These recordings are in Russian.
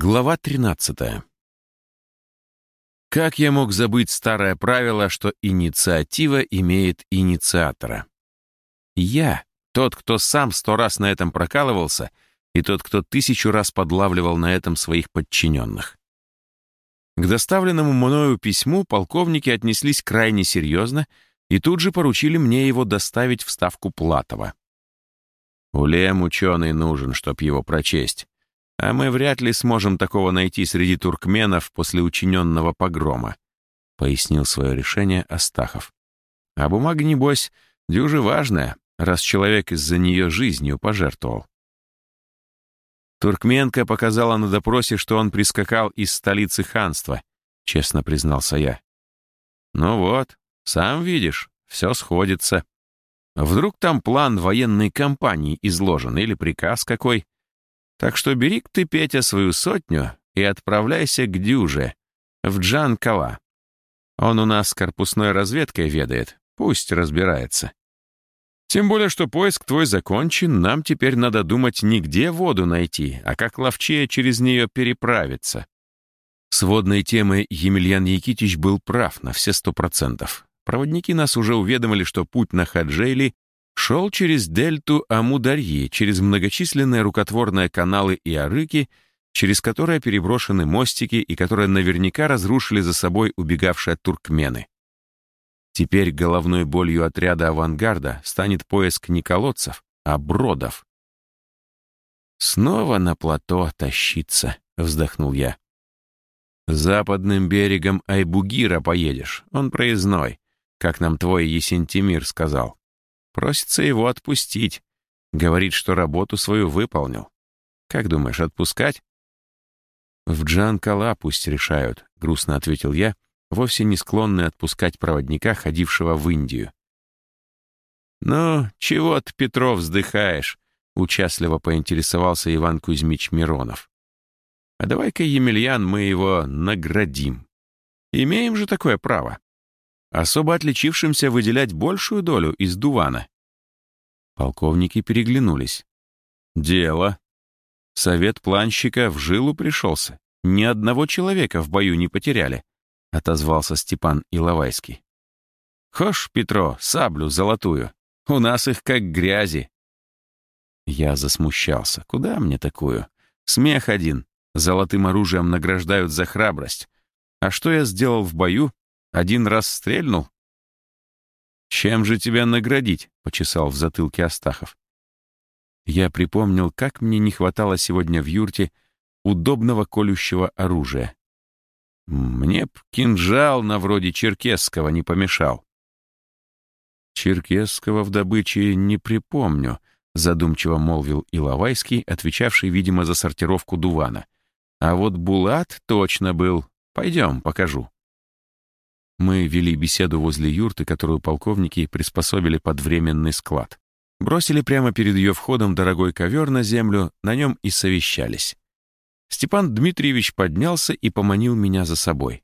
Глава 13. Как я мог забыть старое правило, что инициатива имеет инициатора? Я, тот, кто сам сто раз на этом прокалывался, и тот, кто тысячу раз подлавливал на этом своих подчиненных. К доставленному мною письму полковники отнеслись крайне серьезно и тут же поручили мне его доставить в ставку Платова. Улем ученый нужен, чтоб его прочесть. А мы вряд ли сможем такого найти среди туркменов после учиненного погрома», — пояснил свое решение Астахов. «А бумага, небось, дюже важная, раз человек из-за нее жизнью пожертвовал». Туркменка показала на допросе, что он прискакал из столицы ханства, честно признался я. «Ну вот, сам видишь, все сходится. Вдруг там план военной кампании изложен или приказ какой?» Так что бери ты, Петя, свою сотню и отправляйся к Дюже, в Джан-Кала. Он у нас корпусной разведкой ведает, пусть разбирается. Тем более, что поиск твой закончен, нам теперь надо думать не где воду найти, а как ловчее через нее переправиться. С водной темой Емельян Якитич был прав на все сто процентов. Проводники нас уже уведомили, что путь на Хаджейли шел через дельту Амударьи, через многочисленные рукотворные каналы и арыки, через которые переброшены мостики и которые наверняка разрушили за собой убегавшие туркмены. Теперь головной болью отряда авангарда станет поиск не колодцев, а бродов. «Снова на плато тащиться», — вздохнул я. «Западным берегом Айбугира поедешь, он проездной, как нам твой Есентимир сказал. Просится его отпустить. Говорит, что работу свою выполнил. Как думаешь, отпускать? В Джан-Кала пусть решают, грустно ответил я, вовсе не склонный отпускать проводника, ходившего в Индию. «Ну, чего ты, Петров, вздыхаешь?» — участливо поинтересовался Иван Кузьмич Миронов. «А давай-ка, Емельян, мы его наградим. Имеем же такое право особо отличившимся выделять большую долю из дувана. Полковники переглянулись. «Дело. Совет планщика в жилу пришелся. Ни одного человека в бою не потеряли», — отозвался Степан Иловайский. «Хошь, Петро, саблю золотую. У нас их как грязи». Я засмущался. Куда мне такую? Смех один. Золотым оружием награждают за храбрость. А что я сделал в бою, один раз стрельнул? «Чем же тебя наградить?» — почесал в затылке Астахов. Я припомнил, как мне не хватало сегодня в юрте удобного колющего оружия. Мне б кинжал на вроде черкесского не помешал. Черкесского в добыче не припомню, задумчиво молвил Иловайский, отвечавший, видимо, за сортировку дувана. А вот Булат точно был. Пойдем, покажу. Мы вели беседу возле юрты, которую полковники приспособили под временный склад. Бросили прямо перед ее входом дорогой ковер на землю, на нем и совещались. Степан Дмитриевич поднялся и поманил меня за собой.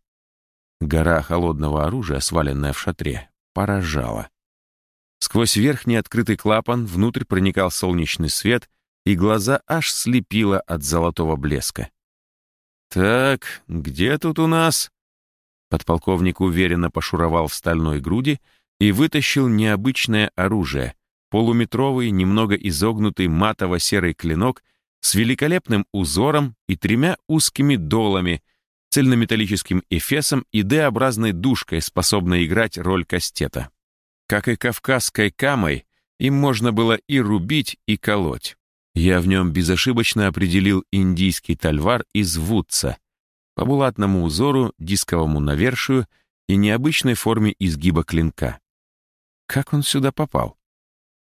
Гора холодного оружия, сваленная в шатре, поражала. Сквозь верхний открытый клапан внутрь проникал солнечный свет, и глаза аж слепило от золотого блеска. «Так, где тут у нас?» Подполковник уверенно пошуровал в стальной груди и вытащил необычное оружие — полуметровый, немного изогнутый матово-серый клинок с великолепным узором и тремя узкими долами, цельнометаллическим эфесом и Д-образной душкой, способной играть роль кастета. Как и кавказской камой, им можно было и рубить, и колоть. Я в нем безошибочно определил индийский тальвар из Вудца, по булатному узору, дисковому навершию и необычной форме изгиба клинка. Как он сюда попал?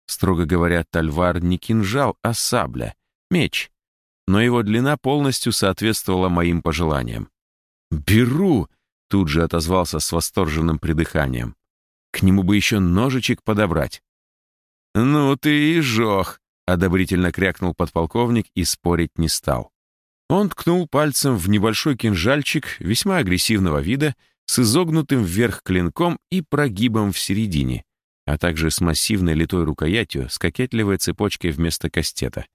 Строго говоря, тальвар не кинжал, а сабля, меч. Но его длина полностью соответствовала моим пожеланиям. «Беру!» — тут же отозвался с восторженным придыханием. «К нему бы еще ножичек подобрать». «Ну ты и жох!» — одобрительно крякнул подполковник и спорить не стал. Он ткнул пальцем в небольшой кинжальчик весьма агрессивного вида с изогнутым вверх клинком и прогибом в середине, а также с массивной литой рукоятью с кокетливой цепочкой вместо кастета.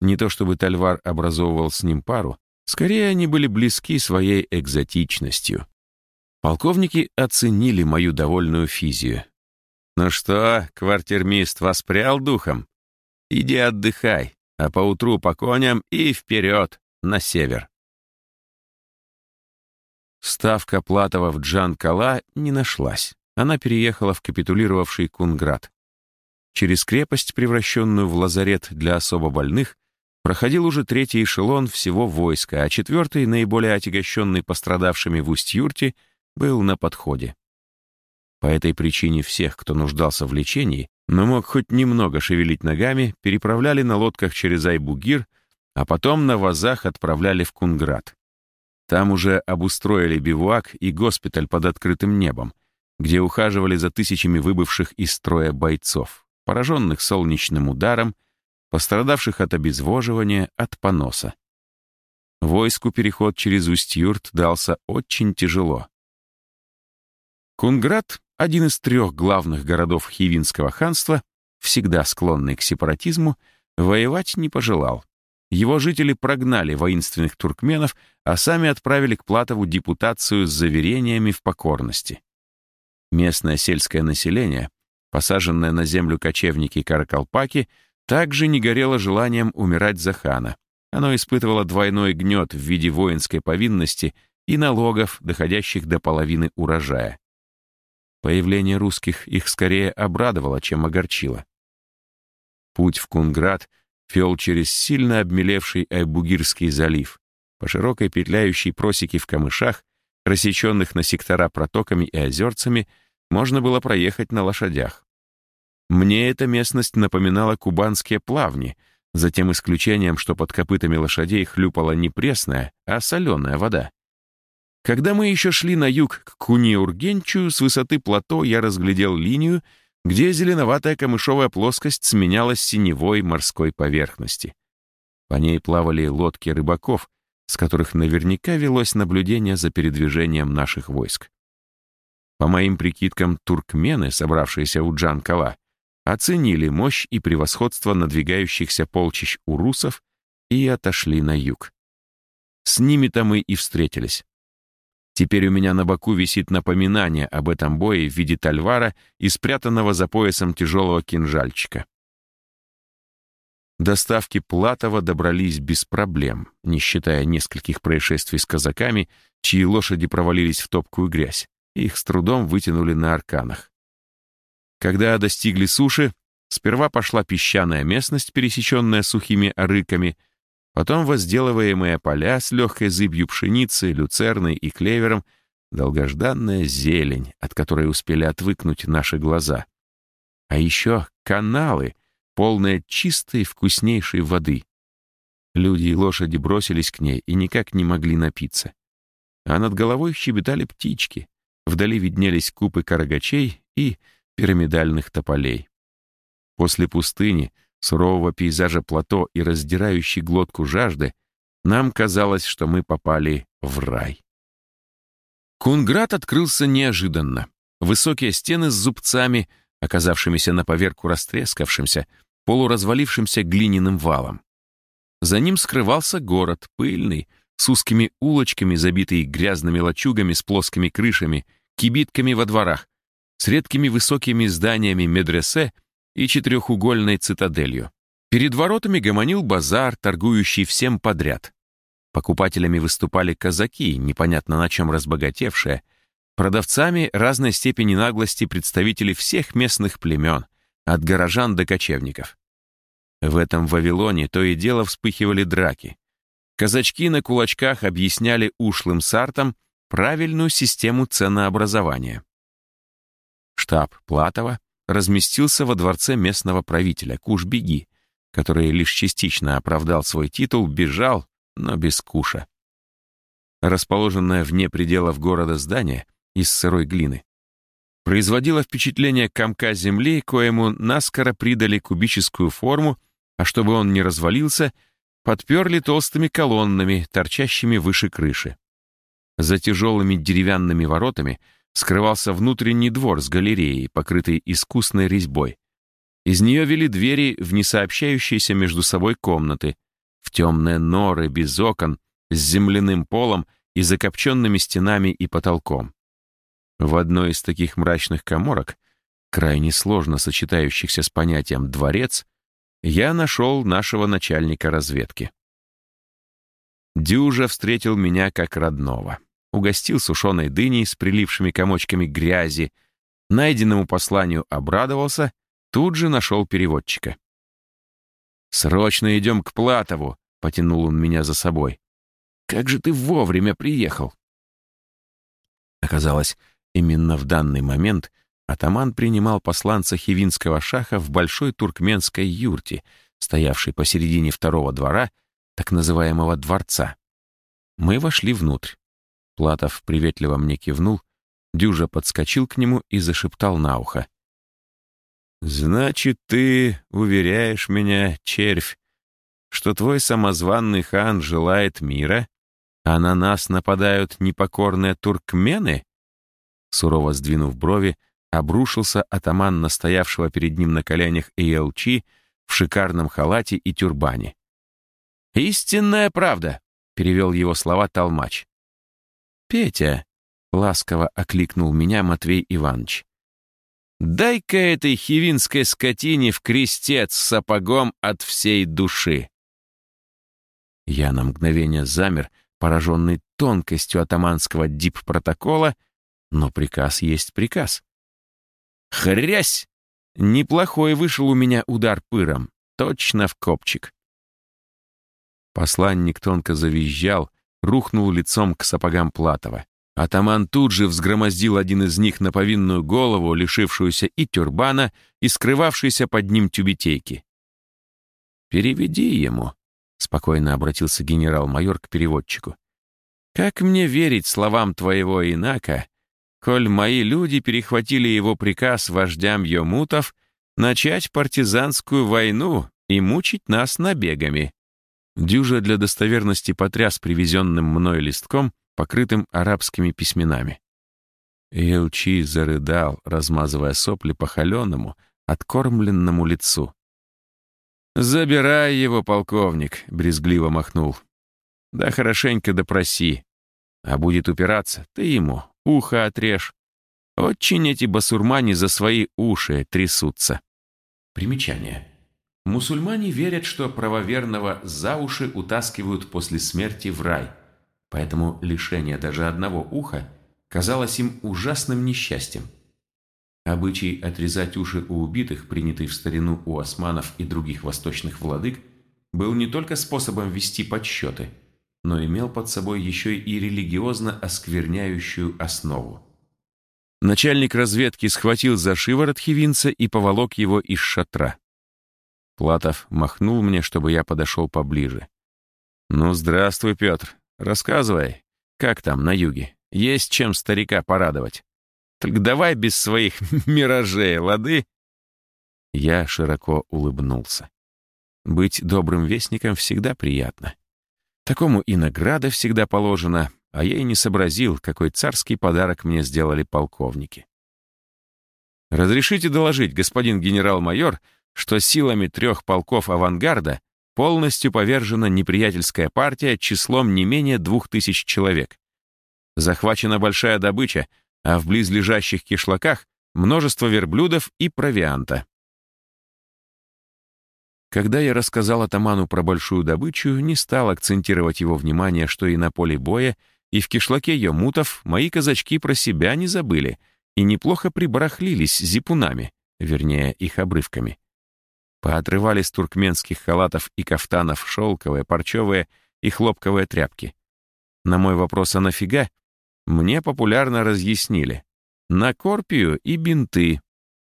Не то чтобы Тальвар образовывал с ним пару, Скорее, они были близки своей экзотичностью. Полковники оценили мою довольную физию. «Ну что, квартирмист воспрял духом? Иди отдыхай, а поутру по коням и вперед, на север». Ставка Платова в Джан-Кала не нашлась. Она переехала в капитулировавший Кунград. Через крепость, превращенную в лазарет для особо больных, проходил уже третий эшелон всего войска, а четвертый, наиболее отягощенный пострадавшими в Усть-Юрте, был на подходе. По этой причине всех, кто нуждался в лечении, но мог хоть немного шевелить ногами, переправляли на лодках через Айбугир, а потом на вазах отправляли в Кунград. Там уже обустроили бивуак и госпиталь под открытым небом, где ухаживали за тысячами выбывших из строя бойцов, пораженных солнечным ударом, пострадавших от обезвоживания, от поноса. Войску переход через Усть-Юрт дался очень тяжело. Кунград, один из трех главных городов Хивинского ханства, всегда склонный к сепаратизму, воевать не пожелал. Его жители прогнали воинственных туркменов, а сами отправили к Платову депутацию с заверениями в покорности. Местное сельское население, посаженное на землю кочевники-каракалпаки, также не горело желанием умирать за хана. Оно испытывало двойной гнет в виде воинской повинности и налогов, доходящих до половины урожая. Появление русских их скорее обрадовало, чем огорчило. Путь в Кунград вел через сильно обмелевший Айбугирский залив, по широкой петляющей просеке в камышах, рассеченных на сектора протоками и озерцами, можно было проехать на лошадях. Мне эта местность напоминала кубанские плавни, за тем исключением, что под копытами лошадей хлюпала не пресная, а соленая вода. Когда мы еще шли на юг к Куниургенчу, с высоты плато я разглядел линию, где зеленоватая камышовая плоскость сменялась синевой морской поверхности. По ней плавали лодки рыбаков, с которых наверняка велось наблюдение за передвижением наших войск. По моим прикидкам, туркмены, собравшиеся у Джанкала, оценили мощь и превосходство надвигающихся полчищ урусов и отошли на юг. С ними-то мы и встретились. Теперь у меня на боку висит напоминание об этом бое в виде тальвара и спрятанного за поясом тяжелого кинжальчика. Доставки Платова добрались без проблем, не считая нескольких происшествий с казаками, чьи лошади провалились в топкую грязь. Их с трудом вытянули на арканах. Когда достигли суши, сперва пошла песчаная местность, пересеченная сухими арыками — Потом возделываемые поля с легкой зыбью пшеницы, люцерной и клевером, долгожданная зелень, от которой успели отвыкнуть наши глаза. А еще каналы, полные чистой вкуснейшей воды. Люди и лошади бросились к ней и никак не могли напиться. А над головой щебетали птички. Вдали виднелись купы карагачей и пирамидальных тополей. После пустыни сурового пейзажа плато и раздирающей глотку жажды, нам казалось, что мы попали в рай. Кунград открылся неожиданно. Высокие стены с зубцами, оказавшимися на поверку растрескавшимся, полуразвалившимся глиняным валом. За ним скрывался город, пыльный, с узкими улочками, забитый грязными лачугами с плоскими крышами, кибитками во дворах, с редкими высокими зданиями медресе и четырехугольной цитаделью. Перед воротами гомонил базар, торгующий всем подряд. Покупателями выступали казаки, непонятно на чем разбогатевшие, продавцами разной степени наглости представители всех местных племен, от горожан до кочевников. В этом Вавилоне то и дело вспыхивали драки. Казачки на кулачках объясняли ушлым сартам правильную систему ценообразования. Штаб Платова разместился во дворце местного правителя Куш-Беги, который лишь частично оправдал свой титул, бежал, но без куша. Расположенное вне пределов города здание из сырой глины производило впечатление комка земли, коему наскоро придали кубическую форму, а чтобы он не развалился, подперли толстыми колоннами, торчащими выше крыши. За тяжелыми деревянными воротами — скрывался внутренний двор с галереей, покрытой искусной резьбой. Из нее вели двери в несообщающиеся между собой комнаты, в темные норы без окон, с земляным полом и закопченными стенами и потолком. В одной из таких мрачных коморок, крайне сложно сочетающихся с понятием «дворец», я нашел нашего начальника разведки. Дюжа встретил меня как родного. Угостил сушеной дыней с прилившими комочками грязи, найденному посланию обрадовался, тут же нашел переводчика. «Срочно идем к Платову», — потянул он меня за собой. «Как же ты вовремя приехал!» Оказалось, именно в данный момент атаман принимал посланца хивинского шаха в большой туркменской юрте, стоявшей посередине второго двора, так называемого дворца. Мы вошли внутрь. Платов приветливо мне кивнул, Дюжа подскочил к нему и зашептал на ухо. «Значит, ты уверяешь меня, червь, что твой самозванный хан желает мира, а на нас нападают непокорные туркмены?» Сурово сдвинув брови, обрушился атаман настоявшего перед ним на коленях Иелчи в шикарном халате и тюрбане. «Истинная правда», — перевел его слова толмач. «Петя», — ласково окликнул меня Матвей Иванович, Дай-ка этой хивинской скотине в крестец сапогом от всей души. Я на мгновение замер, пораженный тонкостью атаманского дип-протокола, но приказ есть приказ. Хрясь! Неплохой вышел у меня удар пыром, точно в копчик. Посланник тонко завизжал, рухнул лицом к сапогам Платова. Атаман тут же взгромоздил один из них на повинную голову, лишившуюся и тюрбана, и скрывавшейся под ним тюбетейки. «Переведи ему», — спокойно обратился генерал-майор к переводчику. «Как мне верить словам твоего инака, коль мои люди перехватили его приказ вождям йомутов начать партизанскую войну и мучить нас набегами?» Дюжа для достоверности потряс привезенным мной листком — покрытым арабскими письменами. Елчи зарыдал, размазывая сопли по холеному, откормленному лицу. «Забирай его, полковник», — брезгливо махнул. «Да хорошенько допроси. А будет упираться, ты ему ухо отрежь. Очень эти басурмане за свои уши трясутся». Примечание. Мусульмане верят, что правоверного за уши утаскивают после смерти в рай — поэтому лишение даже одного уха казалось им ужасным несчастьем. Обычай отрезать уши у убитых, принятый в старину у османов и других восточных владык, был не только способом вести подсчеты, но имел под собой еще и религиозно оскверняющую основу. Начальник разведки схватил за шиворот хивинца и поволок его из шатра. Платов махнул мне, чтобы я подошел поближе. «Ну, здравствуй, Петр. Рассказывай, как там на юге? Есть чем старика порадовать. Только давай без своих миражей, лады?» Я широко улыбнулся. Быть добрым вестником всегда приятно. Такому и награда всегда положена, а я и не сообразил, какой царский подарок мне сделали полковники. «Разрешите доложить, господин генерал-майор, что силами трех полков авангарда полностью повержена неприятельская партия числом не менее двух тысяч человек. Захвачена большая добыча, а в близлежащих кишлаках множество верблюдов и провианта. Когда я рассказал атаману про большую добычу, не стал акцентировать его внимание, что и на поле боя, и в кишлаке Йомутов мои казачки про себя не забыли и неплохо прибарахлились зипунами, вернее, их обрывками. Поотрывали с туркменских халатов и кафтанов шелковые, парчевые и хлопковые тряпки. На мой вопрос «а нафига?» мне популярно разъяснили. На корпию и бинты.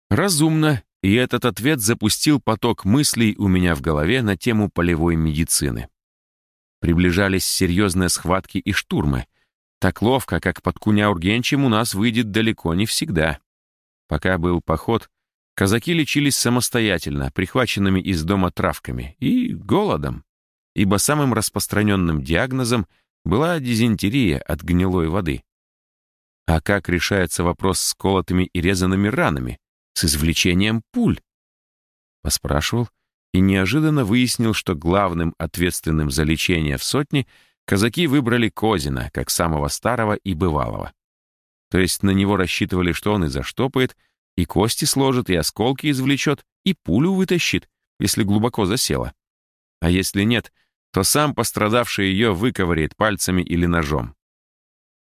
Разумно, и этот ответ запустил поток мыслей у меня в голове на тему полевой медицины. Приближались серьезные схватки и штурмы. Так ловко, как под Куняургенчем, у нас выйдет далеко не всегда. Пока был поход, Казаки лечились самостоятельно, прихваченными из дома травками и голодом, ибо самым распространенным диагнозом была дизентерия от гнилой воды. А как решается вопрос с колотыми и резанными ранами, с извлечением пуль? Поспрашивал и неожиданно выяснил, что главным ответственным за лечение в сотне Казаки выбрали Козина, как самого старого и бывалого. То есть на него рассчитывали, что он и заштопает, и кости сложит, и осколки извлечет, и пулю вытащит, если глубоко засела. А если нет, то сам пострадавший ее выковыряет пальцами или ножом.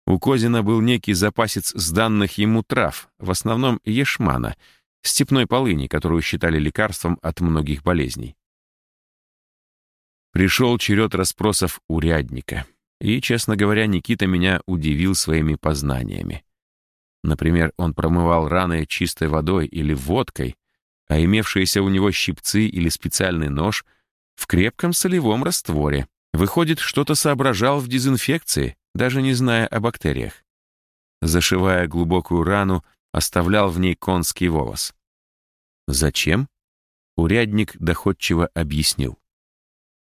У Козина был некий запасец сданных ему трав, в основном ешмана, степной полыни, которую считали лекарством от многих болезней. Пришел черед расспросов урядника. И, честно говоря, Никита меня удивил своими познаниями. Например, он промывал раны чистой водой или водкой, а имевшиеся у него щипцы или специальный нож в крепком солевом растворе. Выходит, что-то соображал в дезинфекции, даже не зная о бактериях. Зашивая глубокую рану, оставлял в ней конский волос. Зачем? Урядник доходчиво объяснил.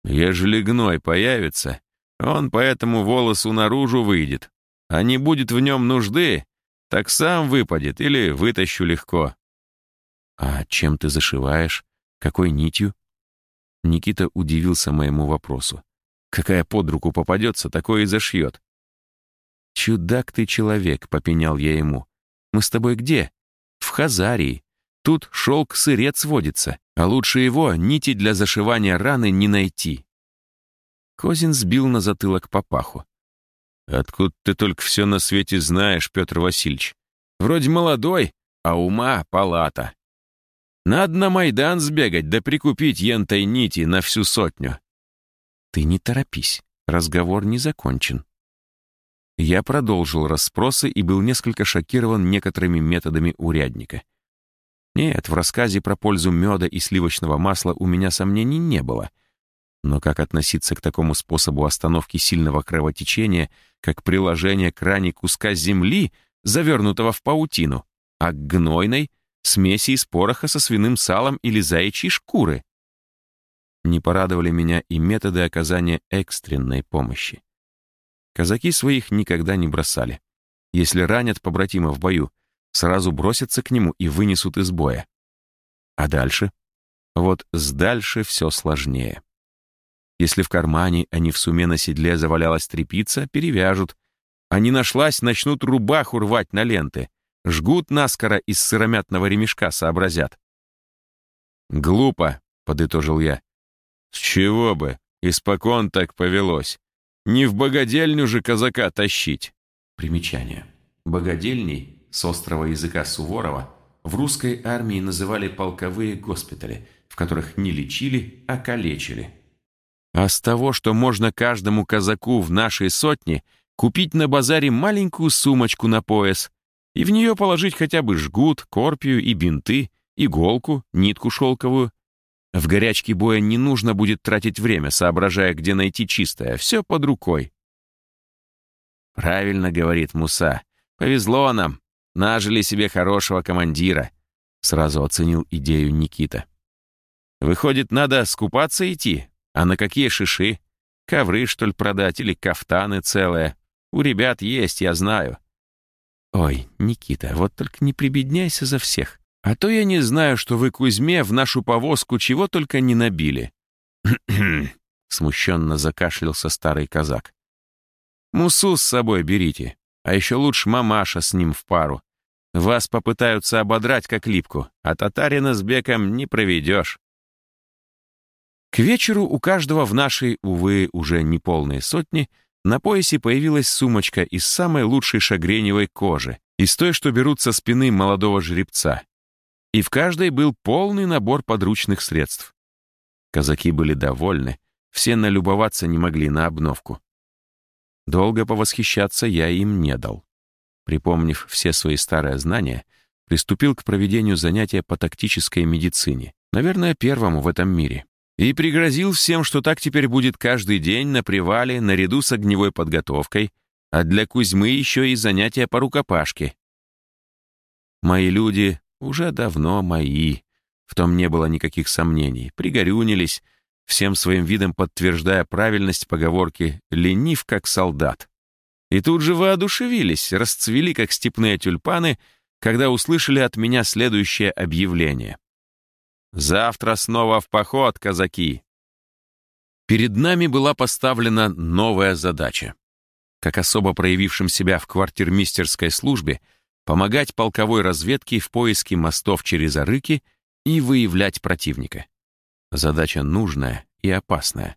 Ежели гной появится, он по этому волосу наружу выйдет, а не будет в нем нужды, так сам выпадет или вытащу легко. А чем ты зашиваешь? Какой нитью? Никита удивился моему вопросу. Какая под руку попадется, такое и зашьет. «Чудак ты человек», — попенял я ему. «Мы с тобой где?» «В Хазарии. Тут шелк-сырец водится, а лучше его нити для зашивания раны не найти». Козин сбил на затылок папаху. «Откуда ты только все на свете знаешь, Петр Васильевич? Вроде молодой, а ума палата. Надо на Майдан сбегать да прикупить ентой нити на всю сотню». «Ты не торопись, разговор не закончен». Я продолжил расспросы и был несколько шокирован некоторыми методами урядника. Нет, в рассказе про пользу меда и сливочного масла у меня сомнений не было — но как относиться к такому способу остановки сильного кровотечения, как приложение к ране куска земли, завернутого в паутину, а к гнойной — смеси из пороха со свиным салом или заячьей шкуры? Не порадовали меня и методы оказания экстренной помощи. Казаки своих никогда не бросали. Если ранят побратима в бою, сразу бросятся к нему и вынесут из боя. А дальше? Вот с дальше все сложнее. Если в кармане, а не в суме на седле завалялась трепица, перевяжут. А не нашлась, начнут рубаху рвать на ленты. Жгут наскоро из сыромятного ремешка, сообразят. «Глупо», — подытожил я. «С чего бы? Испокон так повелось. Не в богадельню же казака тащить». Примечание. Богадельней, с острого языка Суворова, в русской армии называли полковые госпитали, в которых не лечили, а калечили. А с того, что можно каждому казаку в нашей сотне купить на базаре маленькую сумочку на пояс и в нее положить хотя бы жгут, корпию и бинты, иголку, нитку шелковую. В горячке боя не нужно будет тратить время, соображая, где найти чистое. Все под рукой. «Правильно, — говорит Муса, — повезло нам, нажили себе хорошего командира», — сразу оценил идею Никита. «Выходит, надо скупаться идти, а на какие шиши? Ковры, что ли, продать или кафтаны целые? У ребят есть, я знаю. Ой, Никита, вот только не прибедняйся за всех. А то я не знаю, что вы Кузьме в нашу повозку чего только не набили. Смущенно закашлялся старый казак. Мусу с собой берите, а еще лучше мамаша с ним в пару. Вас попытаются ободрать как липку, а татарина с беком не проведешь. К вечеру у каждого в нашей, увы, уже не полной сотни, на поясе появилась сумочка из самой лучшей шагреневой кожи, из той, что берут со спины молодого жеребца. И в каждой был полный набор подручных средств. Казаки были довольны, все налюбоваться не могли на обновку. Долго повосхищаться я им не дал. Припомнив все свои старые знания, приступил к проведению занятия по тактической медицине, наверное, первому в этом мире и пригрозил всем, что так теперь будет каждый день на привале наряду с огневой подготовкой, а для Кузьмы еще и занятия по рукопашке. Мои люди уже давно мои, в том не было никаких сомнений, пригорюнились, всем своим видом подтверждая правильность поговорки «ленив, как солдат». И тут же воодушевились, расцвели, как степные тюльпаны, когда услышали от меня следующее объявление. Завтра снова в поход, казаки. Перед нами была поставлена новая задача. Как особо проявившим себя в квартирмистерской службе, помогать полковой разведке в поиске мостов через Арыки и выявлять противника. Задача нужная и опасная.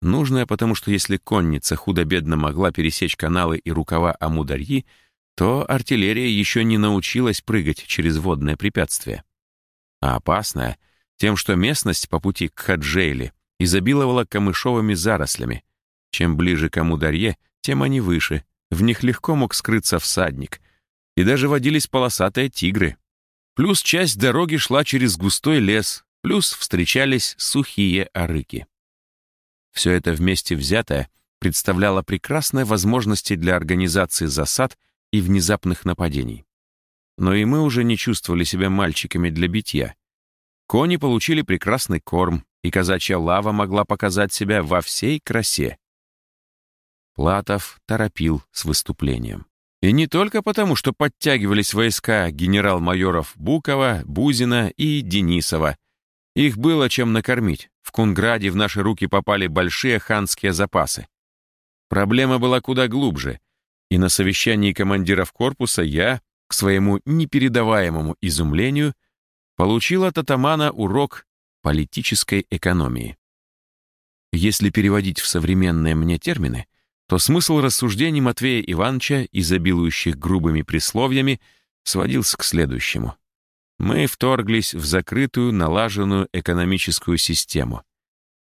Нужная, потому что если конница худо-бедно могла пересечь каналы и рукава Амударьи, то артиллерия еще не научилась прыгать через водное препятствие. А опасная тем, что местность по пути к Хаджейли изобиловала камышовыми зарослями. Чем ближе к Амударье, тем они выше. В них легко мог скрыться всадник. И даже водились полосатые тигры. Плюс часть дороги шла через густой лес, плюс встречались сухие арыки. Все это вместе взятое представляло прекрасные возможности для организации засад и внезапных нападений. Но и мы уже не чувствовали себя мальчиками для битья. Кони получили прекрасный корм, и казачья лава могла показать себя во всей красе. Платов торопил с выступлением. И не только потому, что подтягивались войска генерал-майоров Букова, Бузина и Денисова. Их было чем накормить. В Кунграде в наши руки попали большие ханские запасы. Проблема была куда глубже. И на совещании командиров корпуса я, к своему непередаваемому изумлению, получил от атамана урок политической экономии. Если переводить в современные мне термины, то смысл рассуждений Матвея Ивановича, изобилующих грубыми присловиями, сводился к следующему. Мы вторглись в закрытую, налаженную экономическую систему.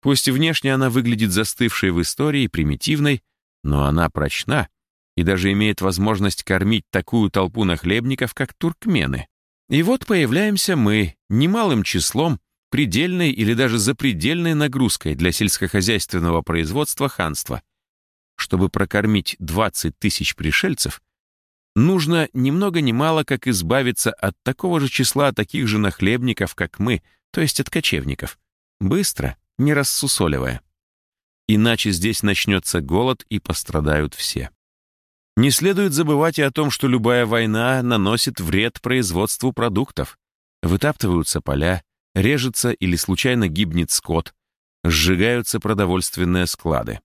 Пусть внешне она выглядит застывшей в истории, примитивной, но она прочна и даже имеет возможность кормить такую толпу нахлебников, как туркмены. И вот появляемся мы, немалым числом, предельной или даже запредельной нагрузкой для сельскохозяйственного производства ханства. Чтобы прокормить 20 тысяч пришельцев, нужно ни много ни мало как избавиться от такого же числа таких же нахлебников, как мы, то есть от кочевников. Быстро, не рассусоливая. Иначе здесь начнется голод и пострадают все. Не следует забывать и о том, что любая война наносит вред производству продуктов. Вытаптываются поля, режется или случайно гибнет скот, сжигаются продовольственные склады.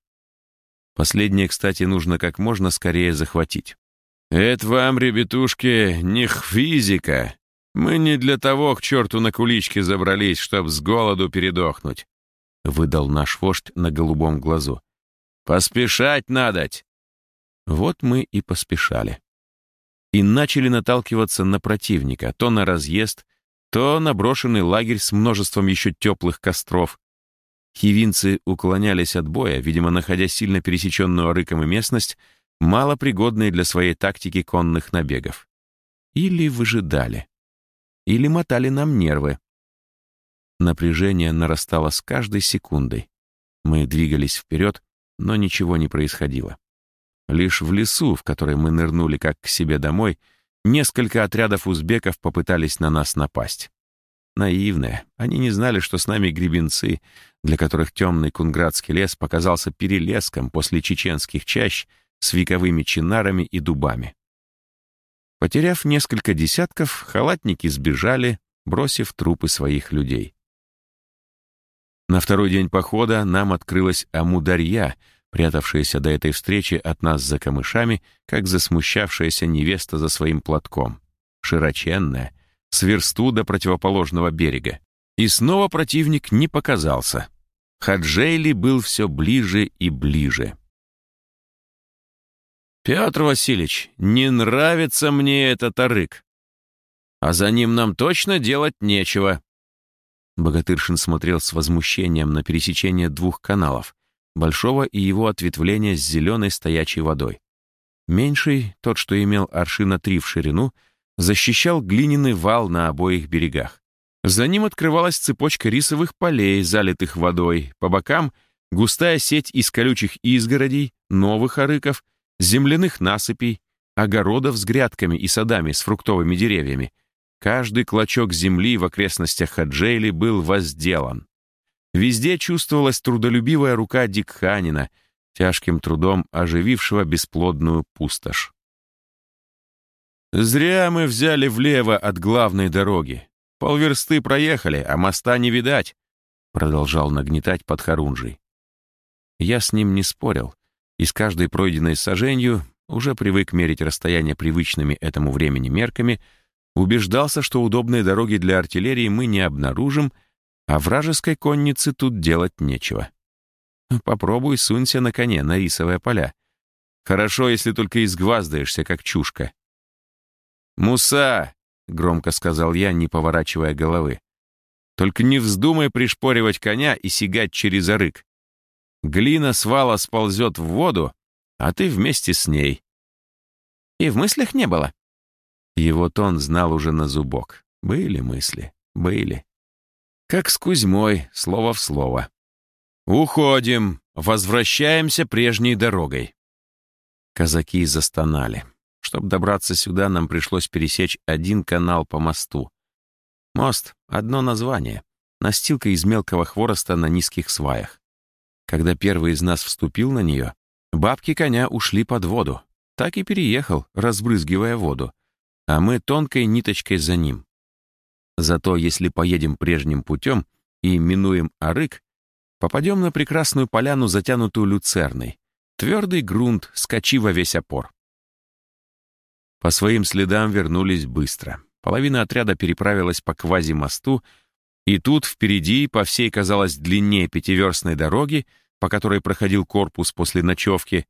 Последнее, кстати, нужно как можно скорее захватить. «Это вам, ребятушки, не физика. Мы не для того к черту на куличке забрались, чтоб с голоду передохнуть», — выдал наш вождь на голубом глазу. «Поспешать надоть!» Вот мы и поспешали. И начали наталкиваться на противника, то на разъезд, то на брошенный лагерь с множеством еще теплых костров. Хивинцы уклонялись от боя, видимо, находя сильно пересеченную арыком и местность, мало пригодные для своей тактики конных набегов. Или выжидали. Или мотали нам нервы. Напряжение нарастало с каждой секундой. Мы двигались вперед, но ничего не происходило. Лишь в лесу, в который мы нырнули как к себе домой, Несколько отрядов узбеков попытались на нас напасть. Наивные. Они не знали, что с нами гребенцы, для которых темный кунградский лес показался перелеском после чеченских чащ с вековыми чинарами и дубами. Потеряв несколько десятков, халатники сбежали, бросив трупы своих людей. На второй день похода нам открылась Амударья — прятавшаяся до этой встречи от нас за камышами, как засмущавшаяся невеста за своим платком. Широченная, с версту до противоположного берега. И снова противник не показался. Хаджейли был все ближе и ближе. «Петр Васильевич, не нравится мне этот арык. А за ним нам точно делать нечего». Богатыршин смотрел с возмущением на пересечение двух каналов, большого и его ответвления с зеленой стоячей водой. Меньший, тот, что имел аршина три в ширину, защищал глиняный вал на обоих берегах. За ним открывалась цепочка рисовых полей, залитых водой, по бокам — густая сеть из колючих изгородей, новых арыков, земляных насыпей, огородов с грядками и садами с фруктовыми деревьями. Каждый клочок земли в окрестностях Хаджейли был возделан. Везде чувствовалась трудолюбивая рука Дикханина, тяжким трудом оживившего бесплодную пустошь. «Зря мы взяли влево от главной дороги. Полверсты проехали, а моста не видать», продолжал нагнетать под Харунжей. Я с ним не спорил, и с каждой пройденной саженью уже привык мерить расстояние привычными этому времени мерками, убеждался, что удобные дороги для артиллерии мы не обнаружим, а вражеской коннице тут делать нечего. Попробуй сунься на коне на рисовые поля. Хорошо, если только изгваздаешься, как чушка. «Муса!» — громко сказал я, не поворачивая головы. «Только не вздумай пришпоривать коня и сигать через арык. Глина с вала сползет в воду, а ты вместе с ней». «И в мыслях не было?» Его тон знал уже на зубок. Были мысли, были. Как с Кузьмой, слово в слово. «Уходим, возвращаемся прежней дорогой». Казаки застонали. Чтобы добраться сюда, нам пришлось пересечь один канал по мосту. Мост — одно название. Настилка из мелкого хвороста на низких сваях. Когда первый из нас вступил на нее, бабки коня ушли под воду. Так и переехал, разбрызгивая воду. А мы тонкой ниточкой за ним. Зато если поедем прежним путем и минуем Арык, попадем на прекрасную поляну, затянутую люцерной. Твердый грунт, скачи во весь опор. По своим следам вернулись быстро. Половина отряда переправилась по квази-мосту, и тут впереди, по всей, казалось, длине пятиверстной дороги, по которой проходил корпус после ночевки,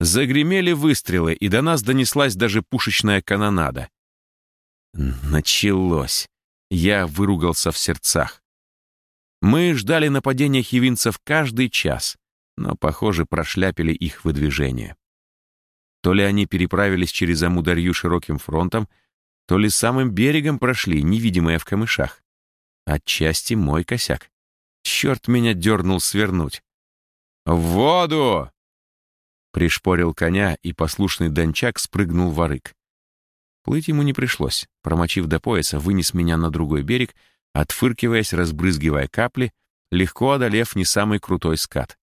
загремели выстрелы, и до нас донеслась даже пушечная канонада. Началось. Я выругался в сердцах. Мы ждали нападения хивинцев каждый час, но, похоже, прошляпили их выдвижение. То ли они переправились через Амударью широким фронтом, то ли самым берегом прошли, невидимые в камышах. Отчасти мой косяк. Черт меня дернул свернуть. «В воду!» Пришпорил коня, и послушный дончак спрыгнул в арык. Плыть ему не пришлось. Промочив до пояса, вынес меня на другой берег, отфыркиваясь, разбрызгивая капли, легко одолев не самый крутой скат.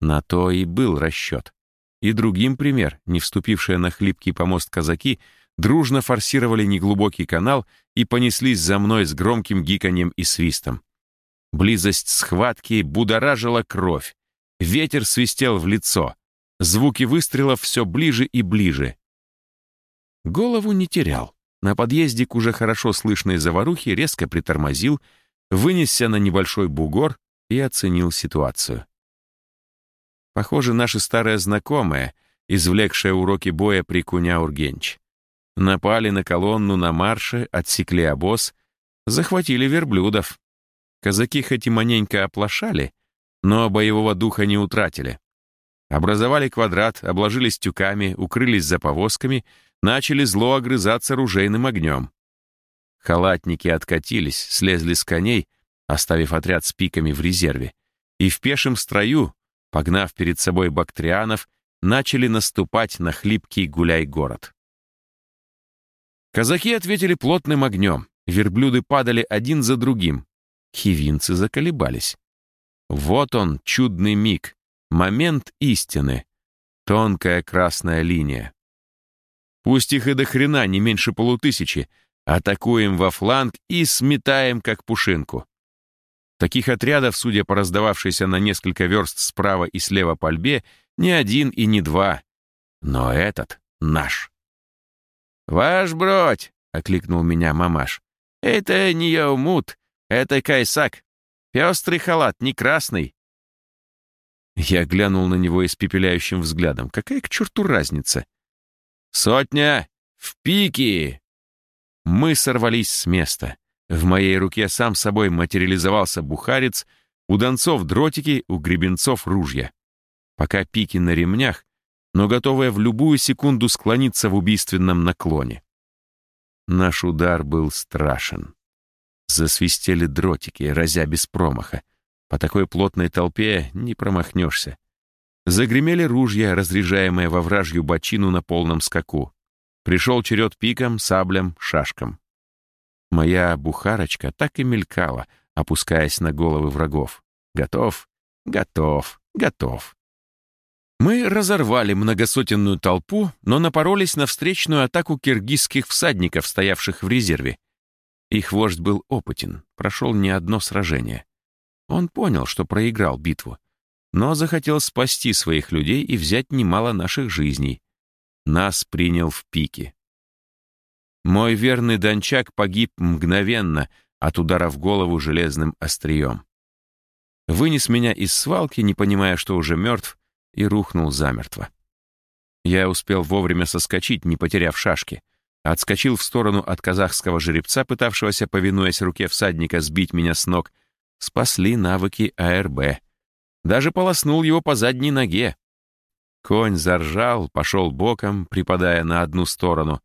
На то и был расчет. И другим пример, не вступившие на хлипкий помост казаки, дружно форсировали неглубокий канал и понеслись за мной с громким гиканьем и свистом. Близость схватки будоражила кровь. Ветер свистел в лицо. Звуки выстрелов все ближе и ближе. Голову не терял. На подъезде к уже хорошо слышной заварухе резко притормозил, вынесся на небольшой бугор и оценил ситуацию. Похоже, наши старые знакомые, извлекшие уроки боя при Куня-Ургенч. Напали на колонну на марше, отсекли обоз, захватили верблюдов. Казаки хоть и маненько оплошали, но боевого духа не утратили. Образовали квадрат, обложились тюками, укрылись за повозками, начали зло огрызаться ружейным огнем. Халатники откатились, слезли с коней, оставив отряд с пиками в резерве, и в пешем строю погнав перед собой бактрианов, начали наступать на хлипкий гуляй-город. Казаки ответили плотным огнем, верблюды падали один за другим. Хивинцы заколебались. Вот он, чудный миг, момент истины, тонкая красная линия. Пусть их и до хрена не меньше полутысячи, атакуем во фланг и сметаем как пушинку. Таких отрядов, судя по раздававшейся на несколько верст справа и слева пальбе, не один и не два. Но этот наш. «Ваш бродь!» — окликнул меня мамаш. «Это не Яумут, это Кайсак. Пестрый халат, не красный». Я глянул на него испепеляющим взглядом. Какая к черту разница? «Сотня! В пике!» Мы сорвались с места. В моей руке сам собой материализовался бухарец, у донцов дротики, у гребенцов ружья. Пока пики на ремнях, но готовая в любую секунду склониться в убийственном наклоне. Наш удар был страшен. Засвистели дротики, разя без промаха. По такой плотной толпе не промахнешься. Загремели ружья, разряжаемые во вражью бочину на полном скаку. Пришел черед пикам, саблям, шашкам. Моя бухарочка так и мелькала, опускаясь на головы врагов. Готов, готов, готов. Мы разорвали многосотенную толпу, но напоролись на встречную атаку киргизских всадников, стоявших в резерве. Их вождь был опытен, прошел не одно сражение. Он понял, что проиграл битву. Но захотел спасти своих людей и взять немало наших жизней. Нас принял в пике. Мой верный дончак погиб мгновенно от удара в голову железным острием. Вынес меня из свалки, не понимая, что уже мертв, и рухнул замертво. Я успел вовремя соскочить, не потеряв шашки. Отскочил в сторону от казахского жеребца, пытавшегося, повинуясь руке всадника, сбить меня с ног. Спасли навыки АРБ. Даже полоснул его по задней ноге. Конь заржал, пошел боком, припадая на одну сторону.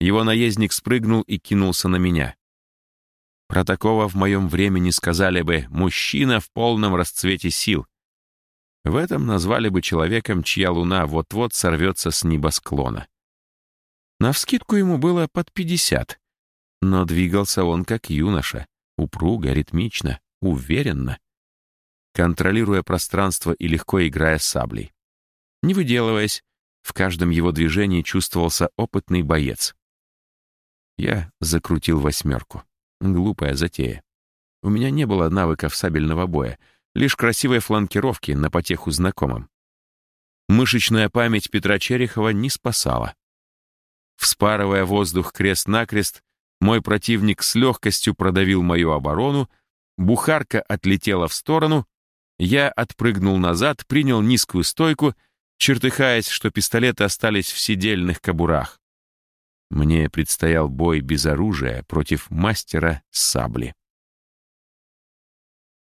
Его наездник спрыгнул и кинулся на меня. Про такого в моем времени сказали бы «мужчина в полном расцвете сил». В этом назвали бы человеком, чья луна вот-вот сорвется с небосклона. Навскидку ему было под пятьдесят, но двигался он как юноша, упруго, ритмично, уверенно, контролируя пространство и легко играя саблей. Не выделываясь, в каждом его движении чувствовался опытный боец. Я закрутил восьмерку. Глупая затея. У меня не было навыков сабельного боя, лишь красивой фланкировки на потеху знакомым. Мышечная память Петра Черехова не спасала. Вспарывая воздух крест-накрест, мой противник с легкостью продавил мою оборону, бухарка отлетела в сторону, я отпрыгнул назад, принял низкую стойку — чертыхаясь, что пистолеты остались в сидельных кобурах. Мне предстоял бой без оружия против мастера сабли.